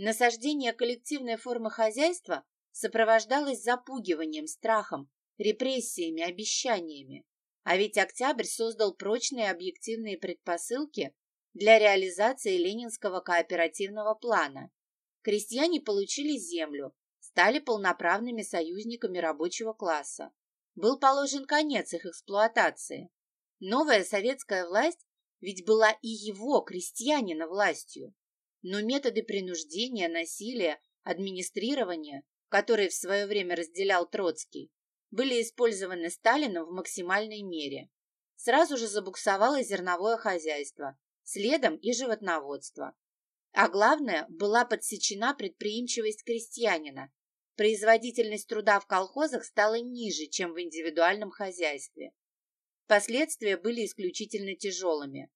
Насаждение коллективной формы хозяйства сопровождалось запугиванием, страхом, репрессиями, обещаниями. А ведь Октябрь создал прочные объективные предпосылки для реализации ленинского кооперативного плана. Крестьяне получили землю, стали полноправными союзниками рабочего класса. Был положен конец их эксплуатации. Новая советская власть ведь была и его, крестьянина, властью. Но методы принуждения, насилия, администрирования, которые в свое время разделял Троцкий, были использованы Сталином в максимальной мере. Сразу же забуксовало зерновое хозяйство, следом и животноводство. А главное, была подсечена предприимчивость крестьянина. Производительность труда в колхозах стала ниже, чем в индивидуальном хозяйстве. Последствия были исключительно тяжелыми.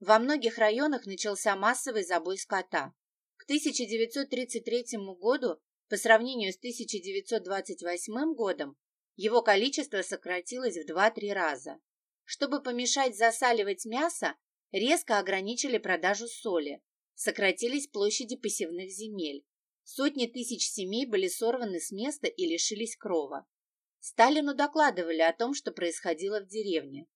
Во многих районах начался массовый забой скота. К 1933 году, по сравнению с 1928 годом, его количество сократилось в 2-3 раза. Чтобы помешать засаливать мясо, резко ограничили продажу соли, сократились площади посевных земель. Сотни тысяч семей были сорваны с места и лишились крова. Сталину докладывали о том, что происходило в деревне.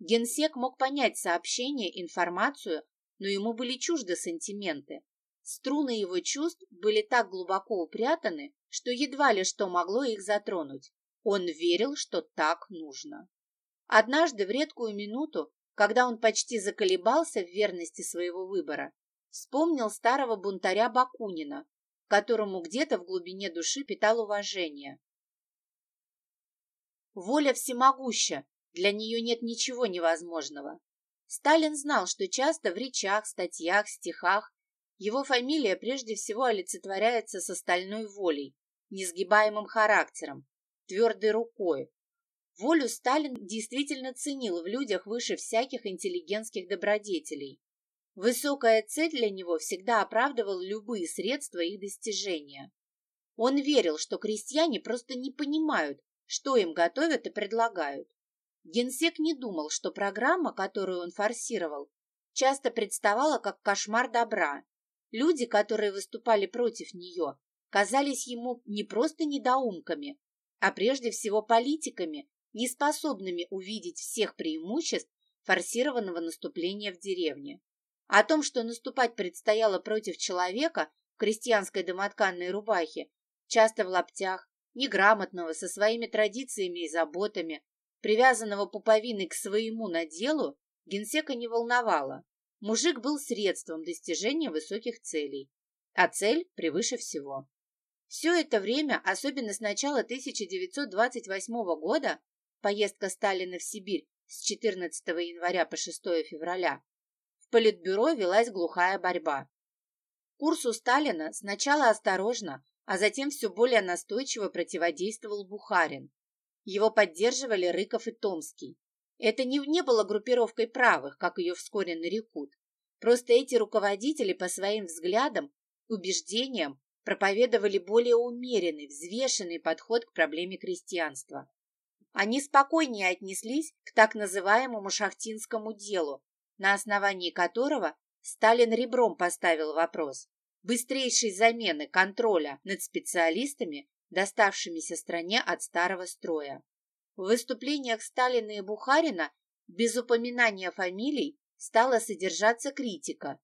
Генсек мог понять сообщение, информацию, но ему были чужды сантименты. Струны его чувств были так глубоко упрятаны, что едва ли что могло их затронуть. Он верил, что так нужно. Однажды, в редкую минуту, когда он почти заколебался в верности своего выбора, вспомнил старого бунтаря Бакунина, которому где-то в глубине души питал уважение. Воля всемогуща, для нее нет ничего невозможного. Сталин знал, что часто в речах, статьях, стихах его фамилия прежде всего олицетворяется с остальной волей, несгибаемым характером, твердой рукой. Волю Сталин действительно ценил в людях выше всяких интеллигентских добродетелей. Высокая цель для него всегда оправдывала любые средства их достижения. Он верил, что крестьяне просто не понимают, что им готовят и предлагают. Генсек не думал, что программа, которую он форсировал, часто представала как кошмар добра. Люди, которые выступали против нее, казались ему не просто недоумками, а прежде всего политиками, неспособными увидеть всех преимуществ форсированного наступления в деревне. О том, что наступать предстояло против человека в крестьянской домотканной рубахе, часто в лаптях, неграмотного, со своими традициями и заботами, привязанного пуповиной к своему наделу, генсека не волновало. Мужик был средством достижения высоких целей, а цель превыше всего. Все это время, особенно с начала 1928 года, поездка Сталина в Сибирь с 14 января по 6 февраля, в Политбюро велась глухая борьба. Курсу Сталина сначала осторожно, а затем все более настойчиво противодействовал Бухарин. Его поддерживали Рыков и Томский. Это не, не было группировкой правых, как ее вскоре нарекут. Просто эти руководители по своим взглядам, убеждениям проповедовали более умеренный, взвешенный подход к проблеме крестьянства. Они спокойнее отнеслись к так называемому шахтинскому делу, на основании которого Сталин ребром поставил вопрос быстрейшей замены контроля над специалистами доставшимися стране от старого строя. В выступлениях Сталина и Бухарина без упоминания фамилий стала содержаться критика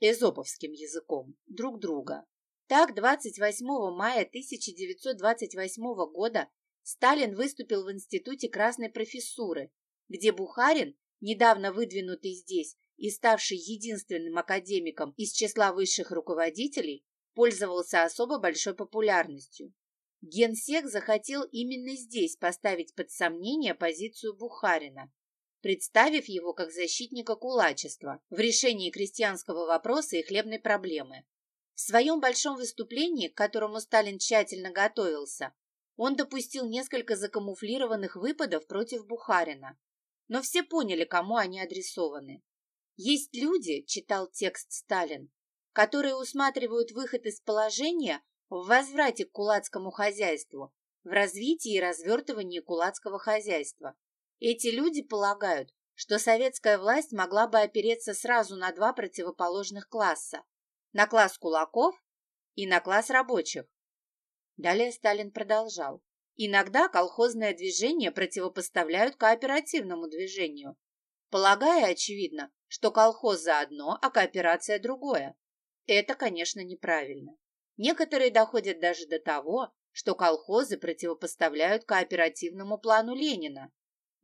эзоповским языком друг друга. Так, 28 мая 1928 года Сталин выступил в Институте Красной Профессуры, где Бухарин, недавно выдвинутый здесь и ставший единственным академиком из числа высших руководителей, пользовался особо большой популярностью. Генсек захотел именно здесь поставить под сомнение позицию Бухарина, представив его как защитника кулачества в решении крестьянского вопроса и хлебной проблемы. В своем большом выступлении, к которому Сталин тщательно готовился, он допустил несколько закамуфлированных выпадов против Бухарина. Но все поняли, кому они адресованы. «Есть люди», — читал текст Сталин, которые усматривают выход из положения в возврате к кулацкому хозяйству, в развитии и развертывании кулацкого хозяйства. Эти люди полагают, что советская власть могла бы опереться сразу на два противоположных класса – на класс кулаков и на класс рабочих. Далее Сталин продолжал. Иногда колхозное движение противопоставляют кооперативному движению, полагая, очевидно, что колхоз за одно, а кооперация другое. Это, конечно, неправильно. Некоторые доходят даже до того, что колхозы противопоставляют кооперативному плану Ленина.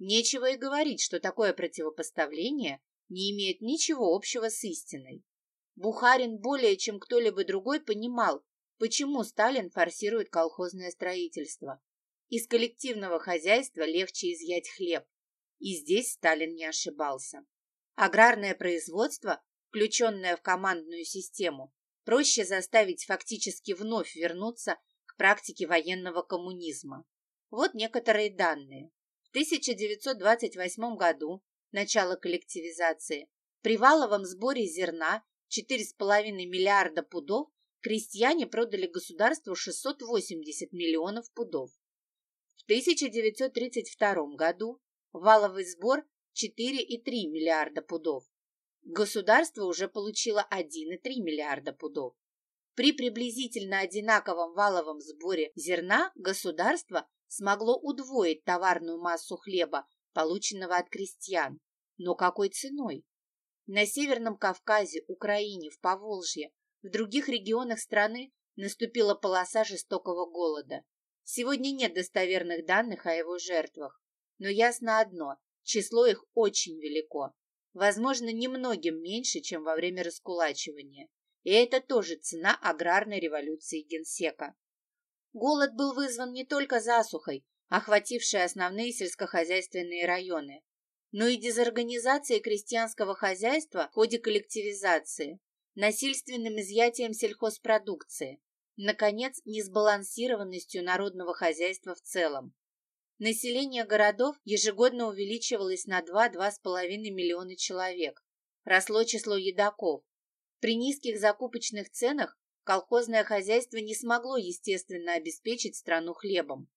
Нечего и говорить, что такое противопоставление не имеет ничего общего с истиной. Бухарин более чем кто-либо другой понимал, почему Сталин форсирует колхозное строительство. Из коллективного хозяйства легче изъять хлеб. И здесь Сталин не ошибался. Аграрное производство, включенное в командную систему, проще заставить фактически вновь вернуться к практике военного коммунизма. Вот некоторые данные. В 1928 году, начало коллективизации, при валовом сборе зерна 4,5 миллиарда пудов крестьяне продали государству 680 миллионов пудов. В 1932 году валовый сбор 4,3 миллиарда пудов. Государство уже получило 1,3 миллиарда пудов. При приблизительно одинаковом валовом сборе зерна государство смогло удвоить товарную массу хлеба, полученного от крестьян. Но какой ценой? На Северном Кавказе, Украине, в Поволжье, в других регионах страны наступила полоса жестокого голода. Сегодня нет достоверных данных о его жертвах, но ясно одно – число их очень велико. Возможно, немногим меньше, чем во время раскулачивания. И это тоже цена аграрной революции Генсека. Голод был вызван не только засухой, охватившей основные сельскохозяйственные районы, но и дезорганизацией крестьянского хозяйства в ходе коллективизации, насильственным изъятием сельхозпродукции, наконец, несбалансированностью народного хозяйства в целом. Население городов ежегодно увеличивалось на 2-2,5 миллиона человек. Росло число едоков, при низких закупочных ценах колхозное хозяйство не смогло, естественно, обеспечить страну хлебом.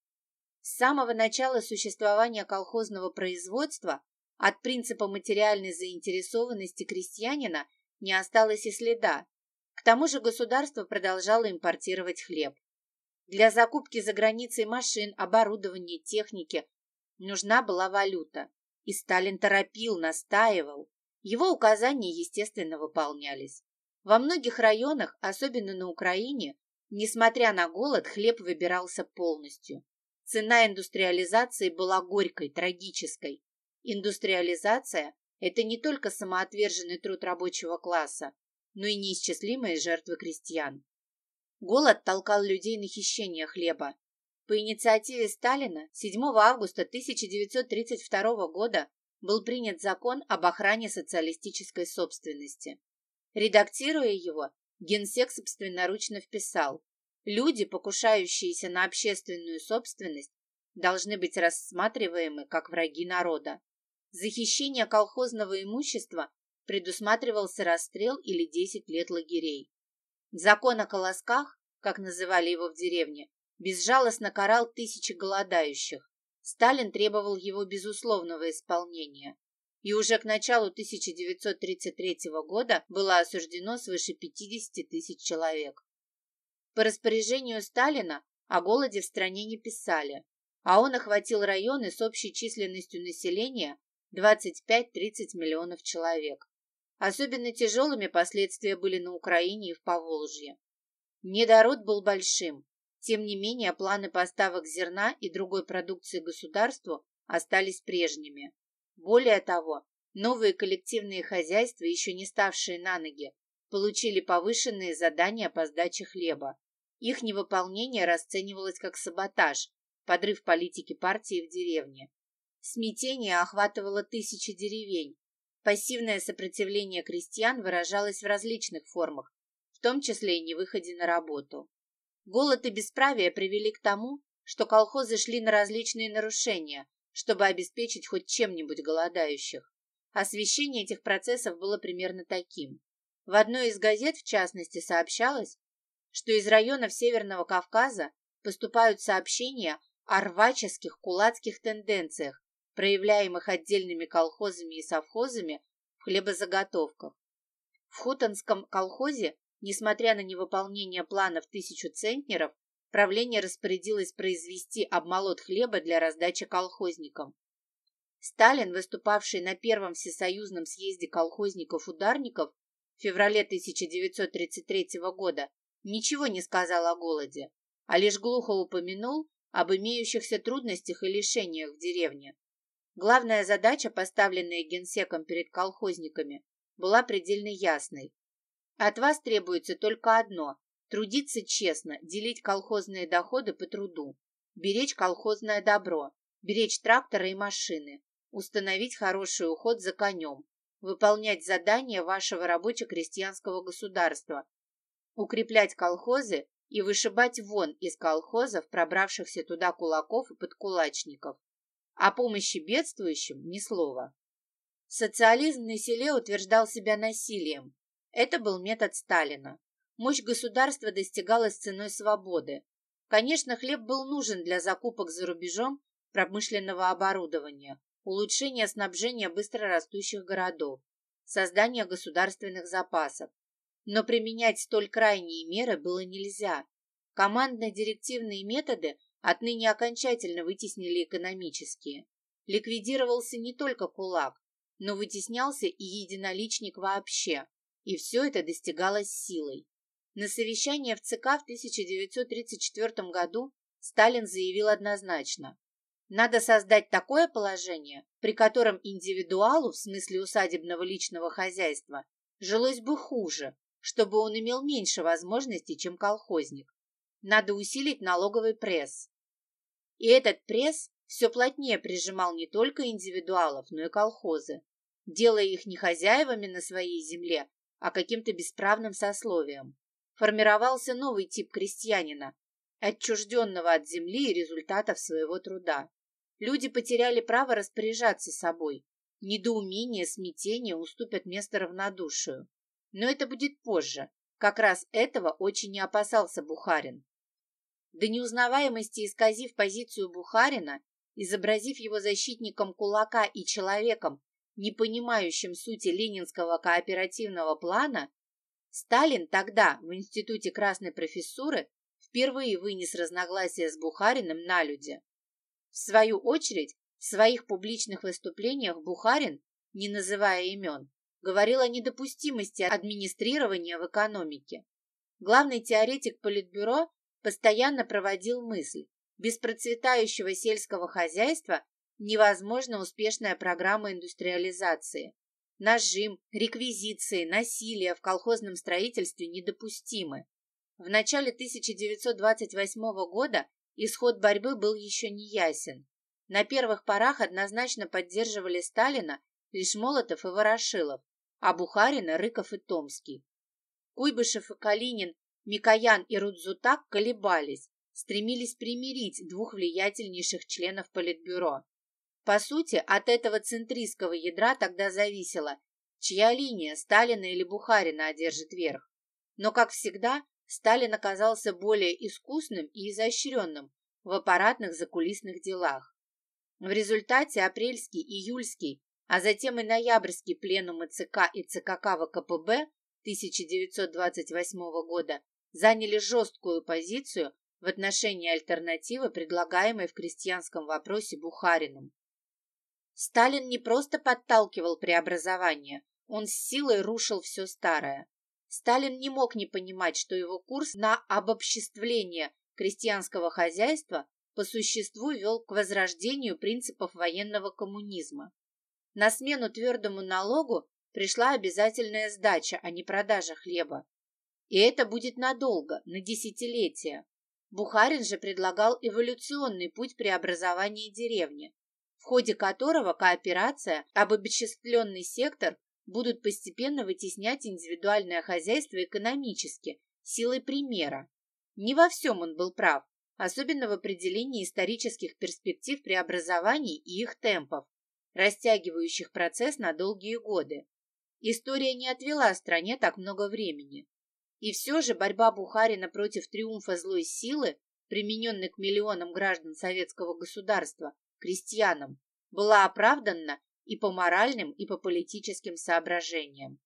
С самого начала существования колхозного производства от принципа материальной заинтересованности крестьянина не осталось и следа. К тому же государство продолжало импортировать хлеб. Для закупки за границей машин, оборудования, техники нужна была валюта. И Сталин торопил, настаивал. Его указания, естественно, выполнялись. Во многих районах, особенно на Украине, несмотря на голод, хлеб выбирался полностью. Цена индустриализации была горькой, трагической. Индустриализация – это не только самоотверженный труд рабочего класса, но и неисчислимые жертвы крестьян. Голод толкал людей на хищение хлеба. По инициативе Сталина 7 августа 1932 года был принят закон об охране социалистической собственности. Редактируя его, генсек собственноручно вписал «Люди, покушающиеся на общественную собственность, должны быть рассматриваемы как враги народа. За хищение колхозного имущества предусматривался расстрел или 10 лет лагерей. Закон о колосках, как называли его в деревне, безжалостно карал тысячи голодающих. Сталин требовал его безусловного исполнения и уже к началу 1933 года было осуждено свыше 50 тысяч человек. По распоряжению Сталина о голоде в стране не писали, а он охватил районы с общей численностью населения 25-30 миллионов человек. Особенно тяжелыми последствия были на Украине и в Поволжье. Недород был большим, тем не менее планы поставок зерна и другой продукции государству остались прежними. Более того, новые коллективные хозяйства, еще не ставшие на ноги, получили повышенные задания по сдаче хлеба. Их невыполнение расценивалось как саботаж, подрыв политики партии в деревне. Смятение охватывало тысячи деревень. Пассивное сопротивление крестьян выражалось в различных формах, в том числе и невыходе на работу. Голод и бесправие привели к тому, что колхозы шли на различные нарушения, чтобы обеспечить хоть чем-нибудь голодающих. Освещение этих процессов было примерно таким. В одной из газет, в частности, сообщалось, что из районов Северного Кавказа поступают сообщения о рваческих кулацких тенденциях, проявляемых отдельными колхозами и совхозами в хлебозаготовках. В Хутонском колхозе, несмотря на невыполнение планов тысячу центнеров, правление распорядилось произвести обмолот хлеба для раздачи колхозникам. Сталин, выступавший на Первом всесоюзном съезде колхозников-ударников в феврале 1933 года, ничего не сказал о голоде, а лишь глухо упомянул об имеющихся трудностях и лишениях в деревне. Главная задача, поставленная генсеком перед колхозниками, была предельно ясной. От вас требуется только одно – трудиться честно, делить колхозные доходы по труду, беречь колхозное добро, беречь тракторы и машины, установить хороший уход за конем, выполнять задания вашего рабоче-крестьянского государства, укреплять колхозы и вышибать вон из колхозов пробравшихся туда кулаков и подкулачников. О помощи бедствующим ни слова. Социализм на селе утверждал себя насилием. Это был метод Сталина. Мощь государства достигалась ценой свободы. Конечно, хлеб был нужен для закупок за рубежом промышленного оборудования, улучшения снабжения быстрорастущих городов, создания государственных запасов. Но применять столь крайние меры было нельзя. Командно-директивные методы отныне окончательно вытеснили экономические. Ликвидировался не только кулак, но вытеснялся и единоличник вообще, и все это достигалось силой. На совещании в ЦК в 1934 году Сталин заявил однозначно, надо создать такое положение, при котором индивидуалу, в смысле усадебного личного хозяйства, жилось бы хуже, чтобы он имел меньше возможностей, чем колхозник. Надо усилить налоговый пресс. И этот пресс все плотнее прижимал не только индивидуалов, но и колхозы, делая их не хозяевами на своей земле, а каким-то бесправным сословием. Формировался новый тип крестьянина, отчужденного от земли и результатов своего труда. Люди потеряли право распоряжаться собой. Недоумение, смятение уступят место равнодушию. Но это будет позже. Как раз этого очень не опасался Бухарин. До неузнаваемости исказив позицию Бухарина, изобразив его защитником кулака и человеком, не понимающим сути ленинского кооперативного плана, Сталин тогда в Институте Красной Профессуры впервые вынес разногласия с Бухариным на люди. В свою очередь, в своих публичных выступлениях Бухарин, не называя имен, говорил о недопустимости администрирования в экономике. Главный теоретик Политбюро постоянно проводил мысль, без процветающего сельского хозяйства невозможна успешная программа индустриализации. Нажим, реквизиции, насилие в колхозном строительстве недопустимы. В начале 1928 года Исход борьбы был еще не ясен. На первых порах однозначно поддерживали Сталина лишь Молотов и Ворошилов, а Бухарина, Рыков и Томский. Куйбышев и Калинин, Микоян и Рудзутак колебались, стремились примирить двух влиятельнейших членов Политбюро. По сути, от этого центристского ядра тогда зависело, чья линия, Сталина или Бухарина, одержит верх. Но, как всегда, Сталин оказался более искусным и изощренным в аппаратных закулисных делах. В результате апрельский, июльский, а затем и ноябрьский пленумы ЦК и ЦКК ВКПБ 1928 года заняли жесткую позицию в отношении альтернативы, предлагаемой в крестьянском вопросе Бухариным. Сталин не просто подталкивал преобразование, он с силой рушил все старое. Сталин не мог не понимать, что его курс на обобществление крестьянского хозяйства по существу вел к возрождению принципов военного коммунизма. На смену твердому налогу пришла обязательная сдача, а не продажа хлеба. И это будет надолго, на десятилетия. Бухарин же предлагал эволюционный путь преобразования деревни, в ходе которого кооперация, обобществленный сектор будут постепенно вытеснять индивидуальное хозяйство экономически, силой примера. Не во всем он был прав, особенно в определении исторических перспектив преобразований и их темпов, растягивающих процесс на долгие годы. История не отвела стране так много времени. И все же борьба Бухарина против триумфа злой силы примененный к миллионам граждан советского государства, крестьянам, была оправдана и по моральным, и по политическим соображениям.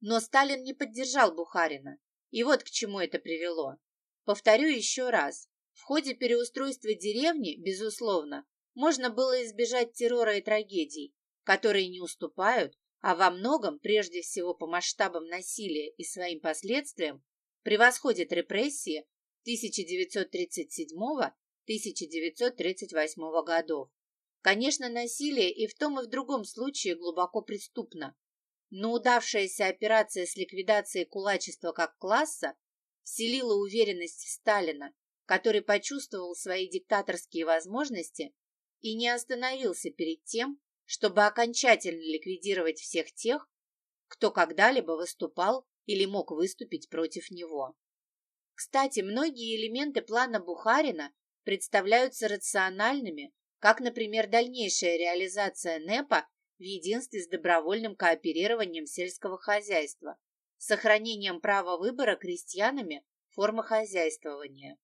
Но Сталин не поддержал Бухарина, и вот к чему это привело. Повторю еще раз, в ходе переустройства деревни, безусловно, можно было избежать террора и трагедий, которые не уступают, а во многом, прежде всего по масштабам насилия и своим последствиям, превосходят репрессии 1937-1938 годов. Конечно, насилие и в том и в другом случае глубоко преступно, но удавшаяся операция с ликвидацией кулачества как класса вселила уверенность в Сталина, который почувствовал свои диктаторские возможности и не остановился перед тем, чтобы окончательно ликвидировать всех тех, кто когда-либо выступал или мог выступить против него. Кстати, многие элементы плана Бухарина представляются рациональными, как, например, дальнейшая реализация НЭПа в единстве с добровольным кооперированием сельского хозяйства, сохранением права выбора крестьянами формы хозяйствования.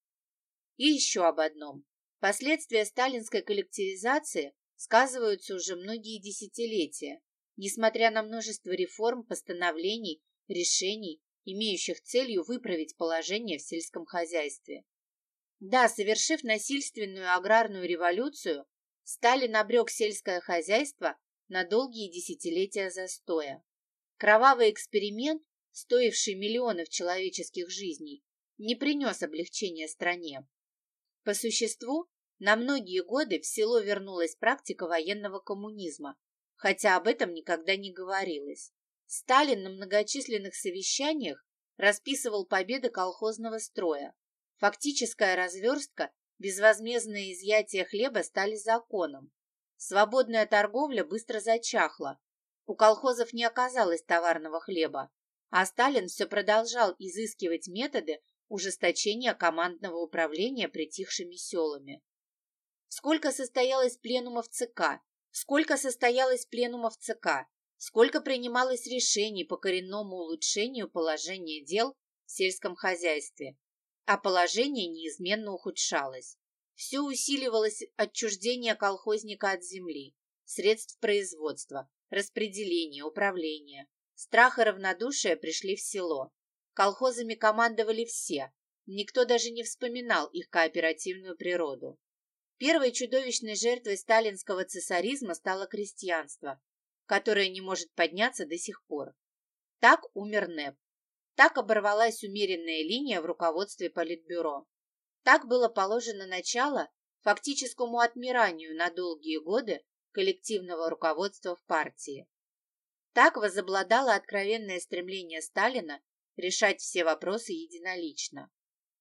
И еще об одном. Последствия сталинской коллективизации сказываются уже многие десятилетия, несмотря на множество реформ, постановлений, решений, имеющих целью выправить положение в сельском хозяйстве. Да, совершив насильственную аграрную революцию, Сталин обрек сельское хозяйство на долгие десятилетия застоя. Кровавый эксперимент, стоивший миллионов человеческих жизней, не принес облегчения стране. По существу, на многие годы в село вернулась практика военного коммунизма, хотя об этом никогда не говорилось. Сталин на многочисленных совещаниях расписывал победы колхозного строя. Фактическая разверстка, безвозмездное изъятие хлеба стали законом. Свободная торговля быстро зачахла. У колхозов не оказалось товарного хлеба, а Сталин все продолжал изыскивать методы ужесточения командного управления притихшими селами. Сколько состоялось пленумов ЦК? Сколько состоялось пленумов ЦК? Сколько принималось решений по коренному улучшению положения дел в сельском хозяйстве? А положение неизменно ухудшалось. Все усиливалось отчуждение колхозника от земли, средств производства, распределения, управления. Страх и равнодушие пришли в село. Колхозами командовали все, никто даже не вспоминал их кооперативную природу. Первой чудовищной жертвой сталинского цесаризма стало крестьянство, которое не может подняться до сих пор. Так умер НЭП. Так оборвалась умеренная линия в руководстве Политбюро. Так было положено начало фактическому отмиранию на долгие годы коллективного руководства в партии. Так возобладало откровенное стремление Сталина решать все вопросы единолично.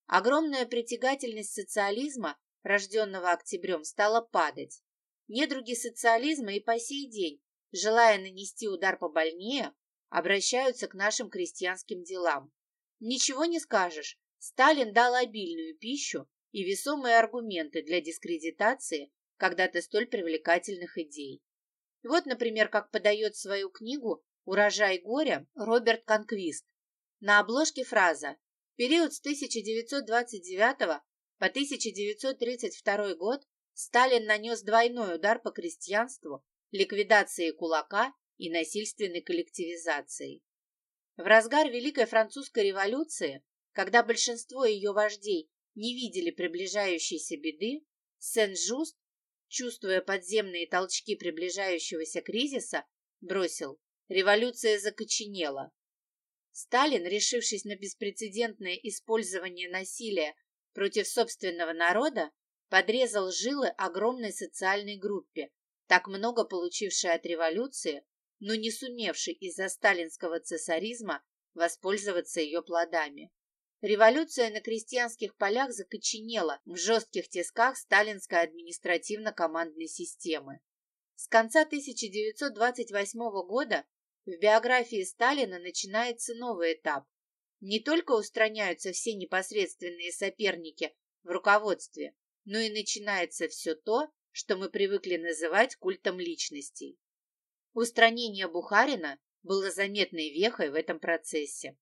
Огромная притягательность социализма, рожденного октябрем, стала падать. Недруги социализма и по сей день, желая нанести удар побольнее, обращаются к нашим крестьянским делам. Ничего не скажешь, Сталин дал обильную пищу и весомые аргументы для дискредитации когда-то столь привлекательных идей. Вот, например, как подает свою книгу «Урожай горя» Роберт Конквист. На обложке фраза «В период с 1929 по 1932 год Сталин нанес двойной удар по крестьянству, ликвидации кулака и насильственной коллективизации». В разгар Великой Французской революции, когда большинство ее вождей не видели приближающейся беды, Сен-Жуст, чувствуя подземные толчки приближающегося кризиса, бросил «Революция закоченела». Сталин, решившись на беспрецедентное использование насилия против собственного народа, подрезал жилы огромной социальной группе, так много получившей от революции, но не сумевшей из-за сталинского цесаризма воспользоваться ее плодами. Революция на крестьянских полях закоченела в жестких тисках сталинской административно-командной системы. С конца 1928 года в биографии Сталина начинается новый этап. Не только устраняются все непосредственные соперники в руководстве, но и начинается все то, что мы привыкли называть культом личностей. Устранение Бухарина было заметной вехой в этом процессе.